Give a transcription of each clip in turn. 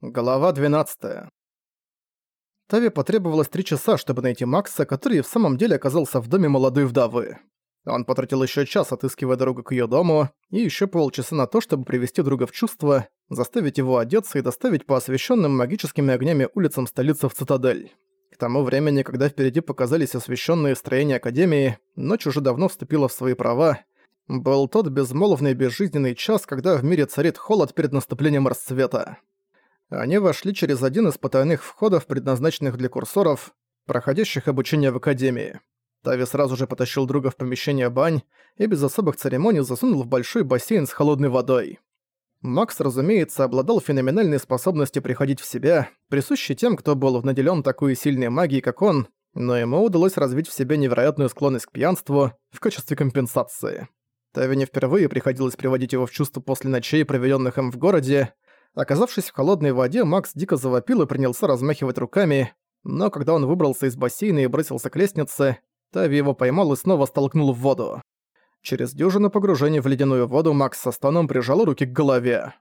Глава 12. Тави потребовалось три часа, чтобы найти Макса, который в самом деле оказался в доме молодой вдовы. Он потратил еще час, отыскивая дорогу к ее дому, и еще полчаса на то, чтобы привести друга в чувство, заставить его одеться и доставить по освещенным магическими огнями улицам столицы в цитадель. К тому времени, когда впереди показались освещенные строения Академии, ночь уже давно вступила в свои права. Был тот безмолвный безжизненный час, когда в мире царит холод перед наступлением расцвета. Они вошли через один из потайных входов, предназначенных для курсоров, проходящих обучение в Академии. Тави сразу же потащил друга в помещение бань и без особых церемоний засунул в большой бассейн с холодной водой. Макс, разумеется, обладал феноменальной способностью приходить в себя, присущей тем, кто был наделен такой сильной магией, как он, но ему удалось развить в себе невероятную склонность к пьянству в качестве компенсации. Тави не впервые приходилось приводить его в чувство после ночей, проведенных им в городе, Оказавшись в холодной воде, Макс дико завопил и принялся размахивать руками, но когда он выбрался из бассейна и бросился к лестнице, Тави его поймал и снова столкнул в воду. Через дюжину погружений в ледяную воду Макс со стоном прижал руки к голове.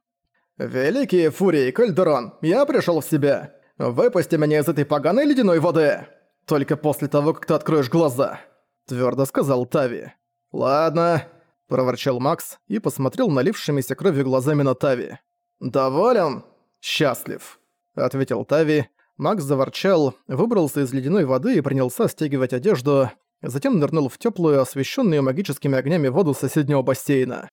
«Великий Фурий, Кальдерон, я пришел в себя! Выпусти меня из этой поганой ледяной воды! Только после того, как ты откроешь глаза!» Твердо сказал Тави. «Ладно», – проворчал Макс и посмотрел налившимися кровью глазами на Тави. «Доволен? Счастлив», — ответил Тави. Макс заворчал, выбрался из ледяной воды и принялся стягивать одежду, затем нырнул в теплую, освещенную магическими огнями воду соседнего бассейна.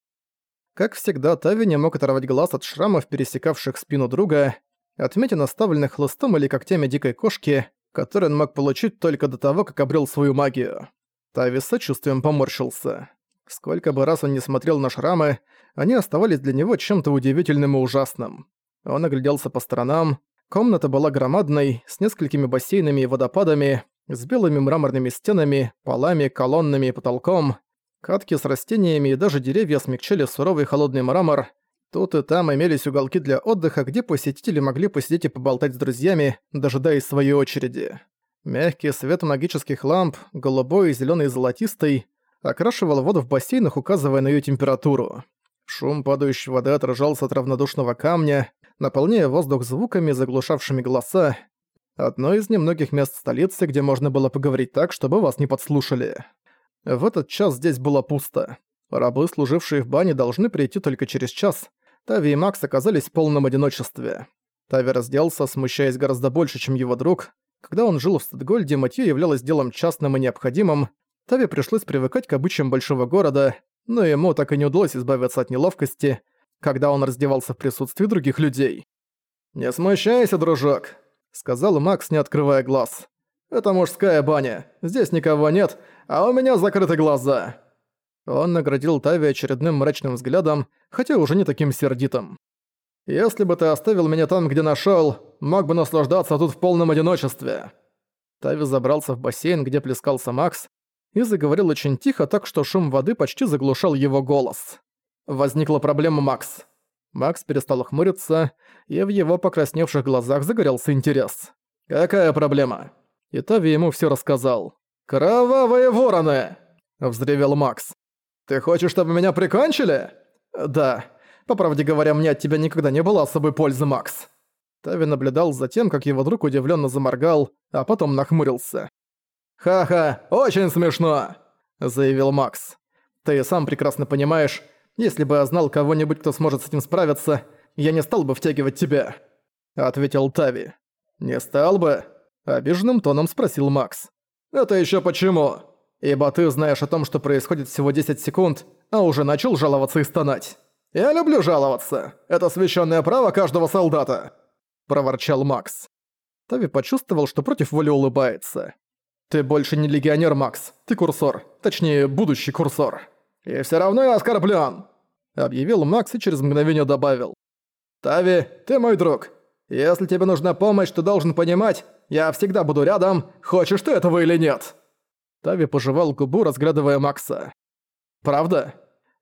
Как всегда, Тави не мог оторвать глаз от шрамов, пересекавших спину друга, отметин оставленных хлыстом или когтями дикой кошки, который он мог получить только до того, как обрел свою магию. Тави с сочувствием поморщился. Сколько бы раз он не смотрел на шрамы, они оставались для него чем-то удивительным и ужасным. Он огляделся по сторонам. Комната была громадной, с несколькими бассейнами и водопадами, с белыми мраморными стенами, полами, колоннами и потолком. Катки с растениями и даже деревья смягчали суровый холодный мрамор. Тут и там имелись уголки для отдыха, где посетители могли посидеть и поболтать с друзьями, дожидаясь своей очереди. Мягкий свет магических ламп, голубой, зеленый и золотистый, окрашивал воду в бассейнах, указывая на ее температуру. Шум падающей воды отражался от равнодушного камня, наполняя воздух звуками, заглушавшими голоса. Одно из немногих мест столицы, где можно было поговорить так, чтобы вас не подслушали. В этот час здесь было пусто. Рабы, служившие в бане, должны прийти только через час. Тави и Макс оказались в полном одиночестве. Тави разделся, смущаясь гораздо больше, чем его друг. Когда он жил в Статгольде, мытье являлось делом частным и необходимым. Тави пришлось привыкать к обычаям большого города, но ему так и не удалось избавиться от неловкости, когда он раздевался в присутствии других людей. «Не смущайся, дружок», — сказал Макс, не открывая глаз. «Это мужская баня. Здесь никого нет, а у меня закрыты глаза». Он наградил Тави очередным мрачным взглядом, хотя уже не таким сердитым. «Если бы ты оставил меня там, где нашёл, мог бы наслаждаться тут в полном одиночестве». Тави забрался в бассейн, где плескался Макс, и заговорил очень тихо, так что шум воды почти заглушал его голос. Возникла проблема Макс. Макс перестал хмуриться, и в его покрасневших глазах загорелся интерес. «Какая проблема?» И Тави ему все рассказал. «Кровавые вороны!» – взревел Макс. «Ты хочешь, чтобы меня прикончили?» «Да. По правде говоря, мне от тебя никогда не было особой пользы, Макс». Тави наблюдал за тем, как его друг удивленно заморгал, а потом нахмурился. «Ха-ха, очень смешно!» – заявил Макс. «Ты сам прекрасно понимаешь, если бы я знал кого-нибудь, кто сможет с этим справиться, я не стал бы втягивать тебя», – ответил Тави. «Не стал бы?» – обиженным тоном спросил Макс. «Это еще почему? Ибо ты знаешь о том, что происходит всего 10 секунд, а уже начал жаловаться и стонать. Я люблю жаловаться. Это священное право каждого солдата», – проворчал Макс. Тави почувствовал, что против воли улыбается. «Ты больше не легионер, Макс. Ты курсор. Точнее, будущий курсор. И все равно я оскорблен!» Объявил Макс и через мгновение добавил. «Тави, ты мой друг. Если тебе нужна помощь, ты должен понимать, я всегда буду рядом, хочешь ты этого или нет!» Тави пожевал губу, разглядывая Макса. «Правда?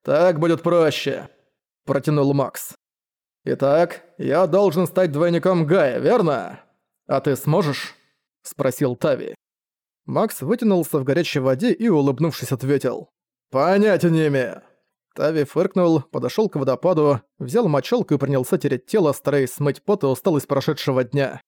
Так будет проще», – протянул Макс. «Итак, я должен стать двойником Гая, верно? А ты сможешь?» – спросил Тави. Макс вытянулся в горячей воде и, улыбнувшись, ответил. «Понятия не имею». Тави фыркнул, подошёл к водопаду, взял мочалку и принялся тереть тело, стараясь смыть пот и усталость прошедшего дня.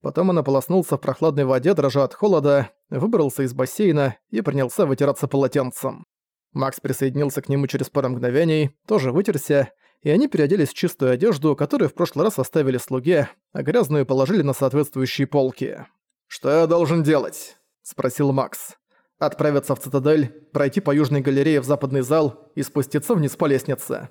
Потом он ополоснулся в прохладной воде, дрожа от холода, выбрался из бассейна и принялся вытираться полотенцем. Макс присоединился к нему через пару мгновений, тоже вытерся, и они переоделись в чистую одежду, которую в прошлый раз оставили слуге, а грязную положили на соответствующие полки. «Что я должен делать?» – спросил Макс. «Отправиться в цитадель, пройти по южной галерее в западный зал и спуститься вниз по лестнице».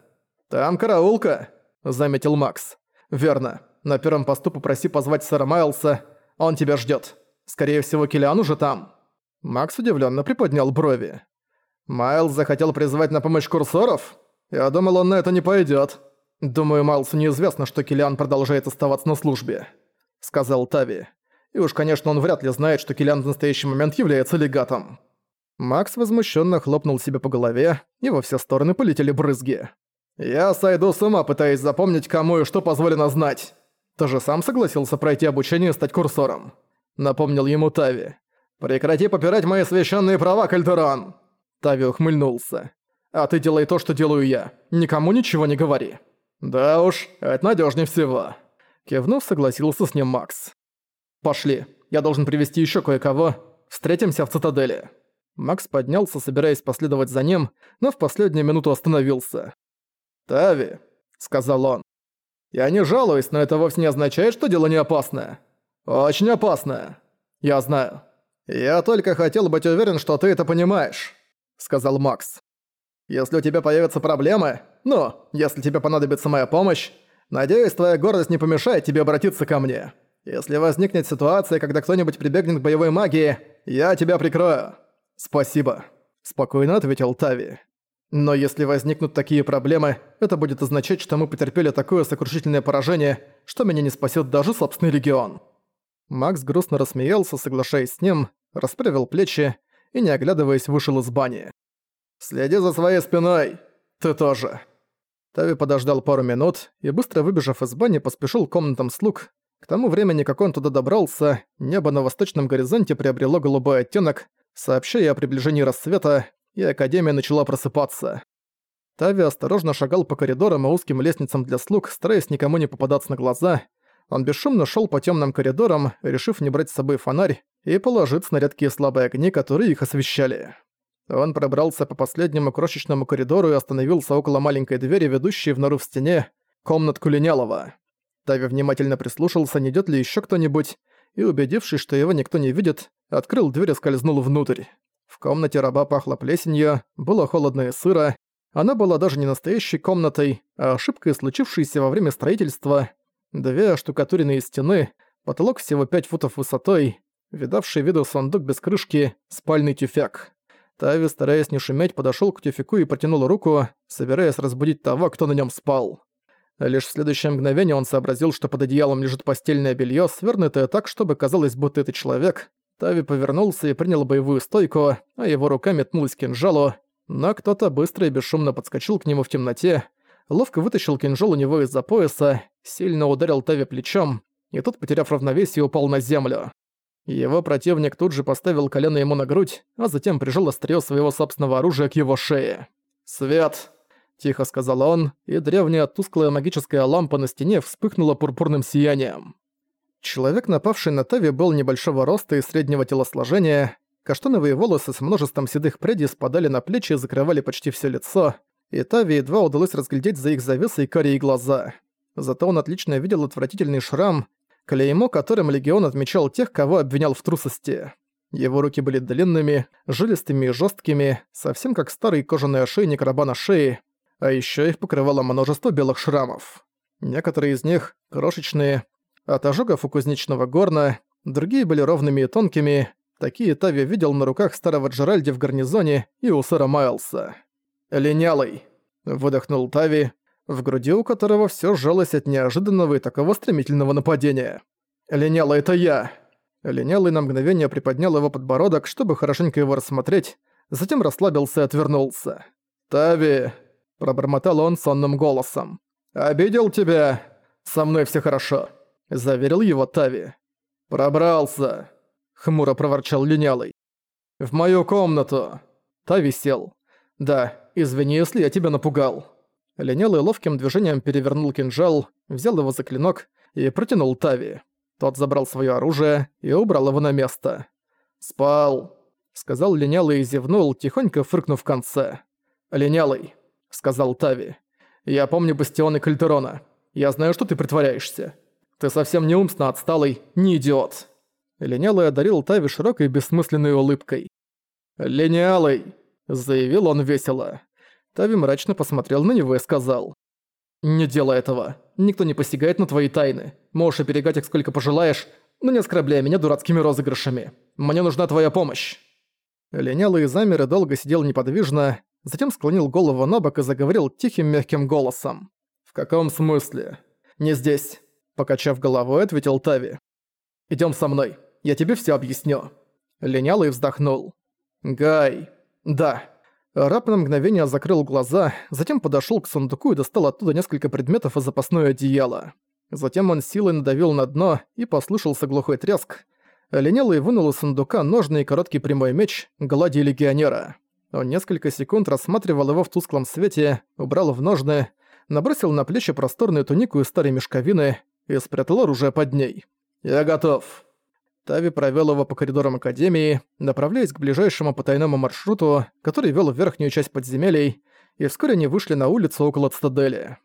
«Там караулка», – заметил Макс. «Верно. На первом посту попроси позвать сэра Майлса. Он тебя ждет. Скорее всего, Киллиан уже там». Макс удивленно приподнял брови. «Майлз захотел призвать на помощь курсоров? Я думал, он на это не пойдет. Думаю, Майлсу неизвестно, что Киллиан продолжает оставаться на службе», — сказал Тави. «И уж, конечно, он вряд ли знает, что Киллиан в настоящий момент является легатом». Макс возмущенно хлопнул себе по голове, и во все стороны полетели брызги. «Я сойду с ума, пытаясь запомнить, кому и что позволено знать. Ты же сам согласился пройти обучение и стать курсором», — напомнил ему Тави. «Прекрати попирать мои священные права, Кальдерон!» Тави ухмыльнулся. «А ты делай то, что делаю я. Никому ничего не говори». «Да уж, это надежнее всего». Кивнув, согласился с ним Макс. «Пошли. Я должен привести еще кое-кого. Встретимся в цитадели». Макс поднялся, собираясь последовать за ним, но в последнюю минуту остановился. «Тави», — сказал он, — «я не жалуюсь, но это вовсе не означает, что дело не опасное. Очень опасное. Я знаю. Я только хотел быть уверен, что ты это понимаешь». — сказал Макс. «Если у тебя появятся проблемы, ну, если тебе понадобится моя помощь, надеюсь, твоя гордость не помешает тебе обратиться ко мне. Если возникнет ситуация, когда кто-нибудь прибегнет к боевой магии, я тебя прикрою». «Спасибо», — спокойно ответил Тави. «Но если возникнут такие проблемы, это будет означать, что мы потерпели такое сокрушительное поражение, что меня не спасет даже собственный регион». Макс грустно рассмеялся, соглашаясь с ним, расправил плечи и, не оглядываясь, вышел из бани. «Следи за своей спиной! Ты тоже!» Тави подождал пару минут и, быстро выбежав из бани, поспешил к комнатам слуг. К тому времени, как он туда добрался, небо на восточном горизонте приобрело голубой оттенок, сообщая о приближении рассвета, и Академия начала просыпаться. Тави осторожно шагал по коридорам и узким лестницам для слуг, стараясь никому не попадаться на глаза. Он бесшумно шел по темным коридорам, решив не брать с собой фонарь, и положиться на редкие слабые огни, которые их освещали. Он пробрался по последнему крошечному коридору и остановился около маленькой двери, ведущей в нору в стене, комнат Кулинялова. Тави внимательно прислушался, не идёт ли ещё кто-нибудь, и, убедившись, что его никто не видит, открыл дверь и скользнул внутрь. В комнате раба пахло плесенью, было холодно и сыро, она была даже не настоящей комнатой, а ошибкой, случившейся во время строительства. Две штукатуренные стены, потолок всего 5 футов высотой, видавший виду сундук без крышки, спальный тюфяк. Тави, стараясь не шуметь, подошёл к тюфяку и протянул руку, собираясь разбудить того, кто на нём спал. Лишь в следующее мгновение он сообразил, что под одеялом лежит постельное белье, свернутое так, чтобы казалось, будто это человек. Тави повернулся и принял боевую стойку, а его рука метнулась к кинжалу, но кто-то быстро и бесшумно подскочил к нему в темноте, ловко вытащил кинжал у него из-за пояса, сильно ударил Тави плечом, и тот, потеряв равновесие, упал на землю. Его противник тут же поставил колено ему на грудь, а затем прижал острие своего собственного оружия к его шее. «Свет!» – тихо сказал он, и древняя тусклая магическая лампа на стене вспыхнула пурпурным сиянием. Человек, напавший на Тави, был небольшого роста и среднего телосложения, каштановые волосы с множеством седых прядей спадали на плечи и закрывали почти все лицо, и Тави едва удалось разглядеть за их завесой карие глаза. Зато он отлично видел отвратительный шрам, клеймо, которым Легион отмечал тех, кого обвинял в трусости. Его руки были длинными, жилистыми и жесткими, совсем как старый кожаный ошейник раба на шее, а еще их покрывало множество белых шрамов. Некоторые из них, крошечные, от ожогов у кузнечного горна, другие были ровными и тонкими, такие Тави видел на руках старого Джеральди в гарнизоне и у сэра Майлса. «Линялый», — выдохнул Тави, в груди у которого все сжалось от неожиданного и такого стремительного нападения. «Линялый, это я!» Линялый на мгновение приподнял его подбородок, чтобы хорошенько его рассмотреть, затем расслабился и отвернулся. «Тави!» – пробормотал он сонным голосом. «Обидел тебя? Со мной все хорошо», – заверил его Тави. «Пробрался!» – хмуро проворчал Линялый. «В мою комнату!» Тави сел. «Да, извини, если я тебя напугал». Линялый ловким движением перевернул кинжал, взял его за клинок и протянул Тави. Тот забрал свое оружие и убрал его на место. «Спал», — сказал Линялый и зевнул, тихонько фыркнув в конце. «Линялый», — сказал Тави. «Я помню бастионы Кальтерона. Я знаю, что ты притворяешься. Ты совсем не умственно отсталый, не идиот». Линялый одарил Тави широкой бессмысленной улыбкой. «Линялый», — заявил он весело. Тави мрачно посмотрел на него и сказал. «Не делай этого. Никто не постигает на твои тайны. Можешь оберегать их сколько пожелаешь, но не оскорбляй меня дурацкими розыгрышами. Мне нужна твоя помощь». Линялый замер и долго сидел неподвижно, затем склонил голову на бок и заговорил тихим мягким голосом. «В каком смысле?» «Не здесь», — покачав головой, ответил Тави. «Идём со мной, я тебе всё объясню». Линялый вздохнул. «Гай». «Да». Раб на мгновение закрыл глаза, затем подошёл к сундуку и достал оттуда несколько предметов и запасное одеяло. Затем он силой надавил на дно, и послышался глухой треск. Линялый вынул из сундука ножный и короткий прямой меч глади легионера. Он несколько секунд рассматривал его в тусклом свете, убрал в ножны, набросил на плечи просторную тунику из старой мешковины и спрятал оружие под ней. «Я готов». Тави провёл его по коридорам Академии, направляясь к ближайшему потайному маршруту, который вел в верхнюю часть подземелий, и вскоре они вышли на улицу около цитадели.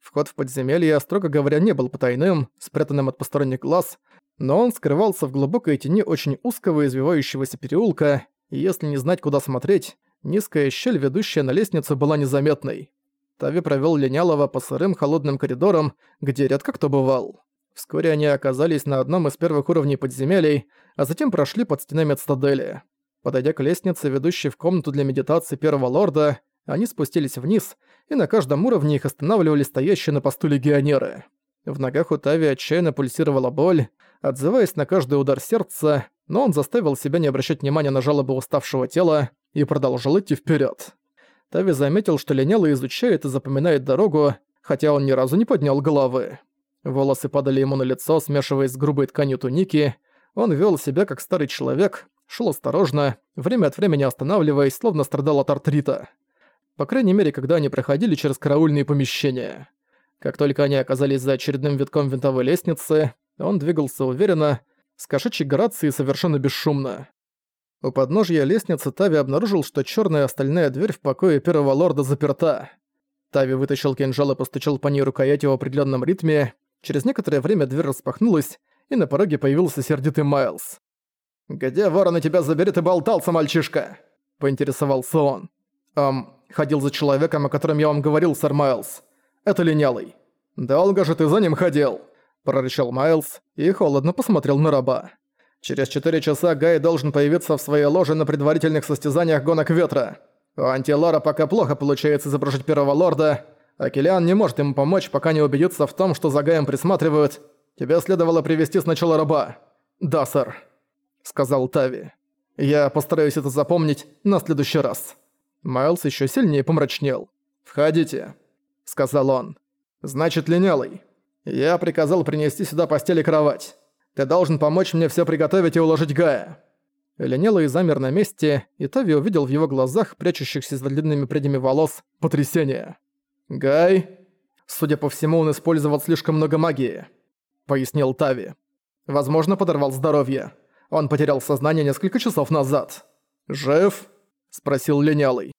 Вход в подземелье, строго говоря, не был потайным, спрятанным от посторонних глаз, но он скрывался в глубокой тени очень узкого извивающегося переулка, и если не знать, куда смотреть, низкая щель, ведущая на лестницу, была незаметной. Тави провёл Линялова по сырым холодным коридорам, где редко кто бывал. Вскоре они оказались на одном из первых уровней подземелий, а затем прошли под стенами цитадели. Подойдя к лестнице, ведущей в комнату для медитации первого лорда, они спустились вниз, и на каждом уровне их останавливали стоящие на посту легионеры. В ногах у Тави отчаянно пульсировала боль, отзываясь на каждый удар сердца, но он заставил себя не обращать внимания на жалобы уставшего тела и продолжил идти вперед. Тави заметил, что линяло изучает и запоминает дорогу, хотя он ни разу не поднял головы. Волосы падали ему на лицо, смешиваясь с грубой тканью туники. Он вел себя как старый человек, шел осторожно, время от времени останавливаясь, словно страдал от артрита. По крайней мере, когда они проходили через караульные помещения. Как только они оказались за очередным витком винтовой лестницы, он двигался уверенно, с кошачьей грацией совершенно бесшумно. У подножья лестницы Тави обнаружил, что черная остальная дверь в покое первого лорда заперта. Тави вытащил кинжал и постучал по ней рукоятью в определенном ритме, Через некоторое время дверь распахнулась, и на пороге появился сердитый Майлз. «Где ворона тебя заберет и болтался, мальчишка?» – поинтересовался он. «Эм, ходил за человеком, о котором я вам говорил, сэр Майлз. Это линялый». «Долго же ты за ним ходил?» – прорычал Майлз и холодно посмотрел на раба. «Через четыре часа Гай должен появиться в своей ложе на предварительных состязаниях гонок ветра. У Антилара пока плохо получается изображать первого лорда, Акелиан не может ему помочь, пока не убедится в том, что за Гаем присматривают. Тебе следовало привести сначала раба». «Да, сэр», — сказал Тави. «Я постараюсь это запомнить на следующий раз». Майлз еще сильнее помрачнел. «Входите», — сказал он. «Значит, линялый. Я приказал принести сюда постель и кровать. Ты должен помочь мне все приготовить и уложить Гая». Линялый замер на месте, и Тави увидел в его глазах, прячущихся за длинными прядями волос, потрясение. «Гай?» «Судя по всему, он использовал слишком много магии», — пояснил Тави. «Возможно, подорвал здоровье. Он потерял сознание несколько часов назад». «Жив?» — спросил Линялый.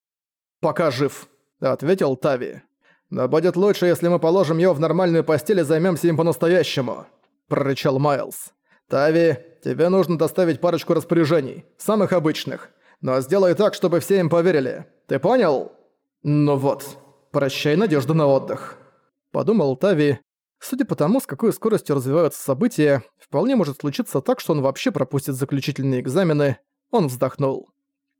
«Пока жив», — ответил Тави. «Но будет лучше, если мы положим его в нормальную постель и займемся им по-настоящему», — прорычал Майлз. «Тави, тебе нужно доставить парочку распоряжений, самых обычных. Но сделай так, чтобы все им поверили. Ты понял?» «Ну вот», «Прощай надежду на отдых», — подумал Тави. Судя по тому, с какой скоростью развиваются события, вполне может случиться так, что он вообще пропустит заключительные экзамены. Он вздохнул.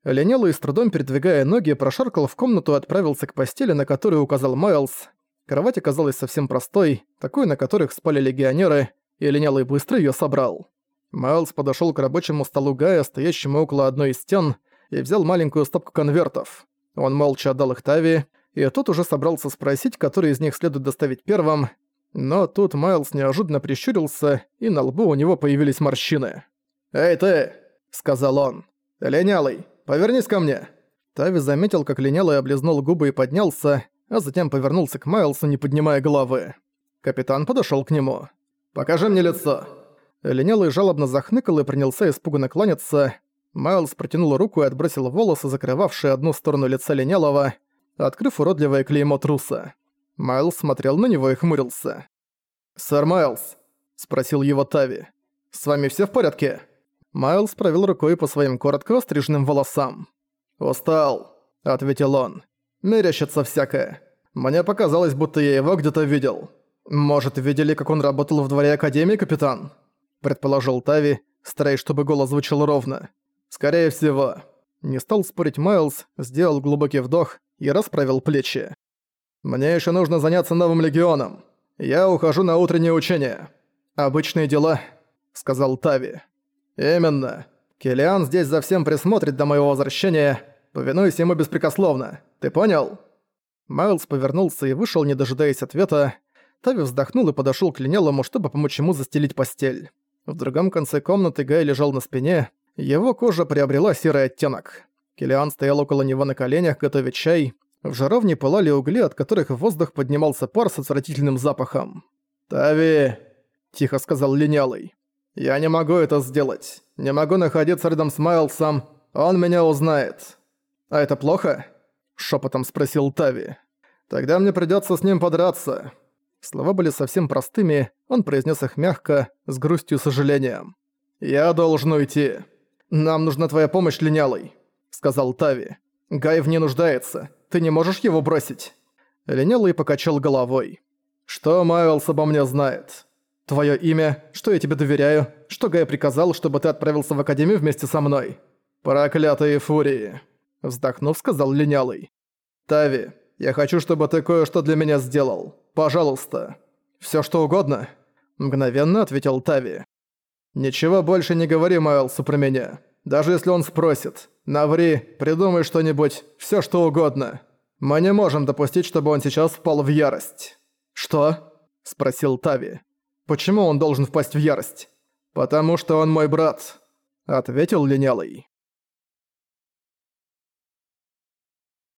Ленелый, с трудом передвигая ноги, прошаркал в комнату и отправился к постели, на которую указал Майлз. Кровать оказалась совсем простой, такой, на которых спали легионеры, и Ленелый быстро её собрал. Майлз подошёл к рабочему столу Гая, стоящему около одной из стен, и взял маленькую стопку конвертов. Он молча отдал их Тави, и тот уже собрался спросить, который из них следует доставить первым, но тут Майлз неожиданно прищурился, и на лбу у него появились морщины. «Эй ты!» — сказал он. «Линялый, повернись ко мне!» Тави заметил, как линялый облизнул губы и поднялся, а затем повернулся к Майлсу, не поднимая головы. Капитан подошёл к нему. «Покажи мне лицо!» Линялый жалобно захныкал и принялся испуганно кланяться. Майлз протянул руку и отбросил волосы, закрывавшие одну сторону лица Линялого, открыв уродливое клеймо труса. Майлз смотрел на него и хмурился. «Сэр Майлз», — спросил его Тави, — «с вами все в порядке?» Майлз провел рукой по своим коротко остриженным волосам. «Устал», — ответил он. «Мерещится всякое. Мне показалось, будто я его где-то видел. Может, видели, как он работал в дворе Академии, капитан?» Предположил Тави, стараясь, чтобы голос звучал ровно. «Скорее всего». Не стал спорить Майлз, сделал глубокий вдох и расправил плечи. «Мне еще нужно заняться новым легионом. Я ухожу на утреннее учение. Обычные дела», — сказал Тави. «Именно. Килиан здесь за всем присмотрит до моего возвращения. Повинуюсь ему беспрекословно. Ты понял?» Майлз повернулся и вышел, не дожидаясь ответа. Тави вздохнул и подошёл к линялому, чтобы помочь ему застелить постель. В другом конце комнаты Гай лежал на спине, его кожа приобрела серый оттенок. Килиан стоял около него на коленях, готовя чай. В жаровне пылали угли, от которых в воздух поднимался пар с отвратительным запахом. «Тави!» – тихо сказал линялый. «Я не могу это сделать. Не могу находиться рядом с Майлсом. Он меня узнает». «А это плохо?» – шепотом спросил Тави. «Тогда мне придется с ним подраться». Слова были совсем простыми, он произнес их мягко, с грустью и сожалением. «Я должен уйти. Нам нужна твоя помощь, линялый», — сказал Тави. «Гай в ней нуждается. Ты не можешь его бросить?» Линялый покачал головой. «Что Майлс обо мне знает? Твое имя, что я тебе доверяю, что Гай приказал, чтобы ты отправился в Академию вместе со мной?» «Проклятые фурии!» Вздохнув, сказал Линялый. «Тави, я хочу, чтобы ты кое-что для меня сделал. Пожалуйста. Всё что угодно?» Мгновенно ответил Тави. «Ничего больше не говори Майлсу про меня. Даже если он спросит. Наври, придумай что-нибудь, всё что угодно. Мы не можем допустить, чтобы он сейчас впал в ярость». «Что?» – спросил Тави. «Почему он должен впасть в ярость?» «Потому что он мой брат», – ответил Линялый.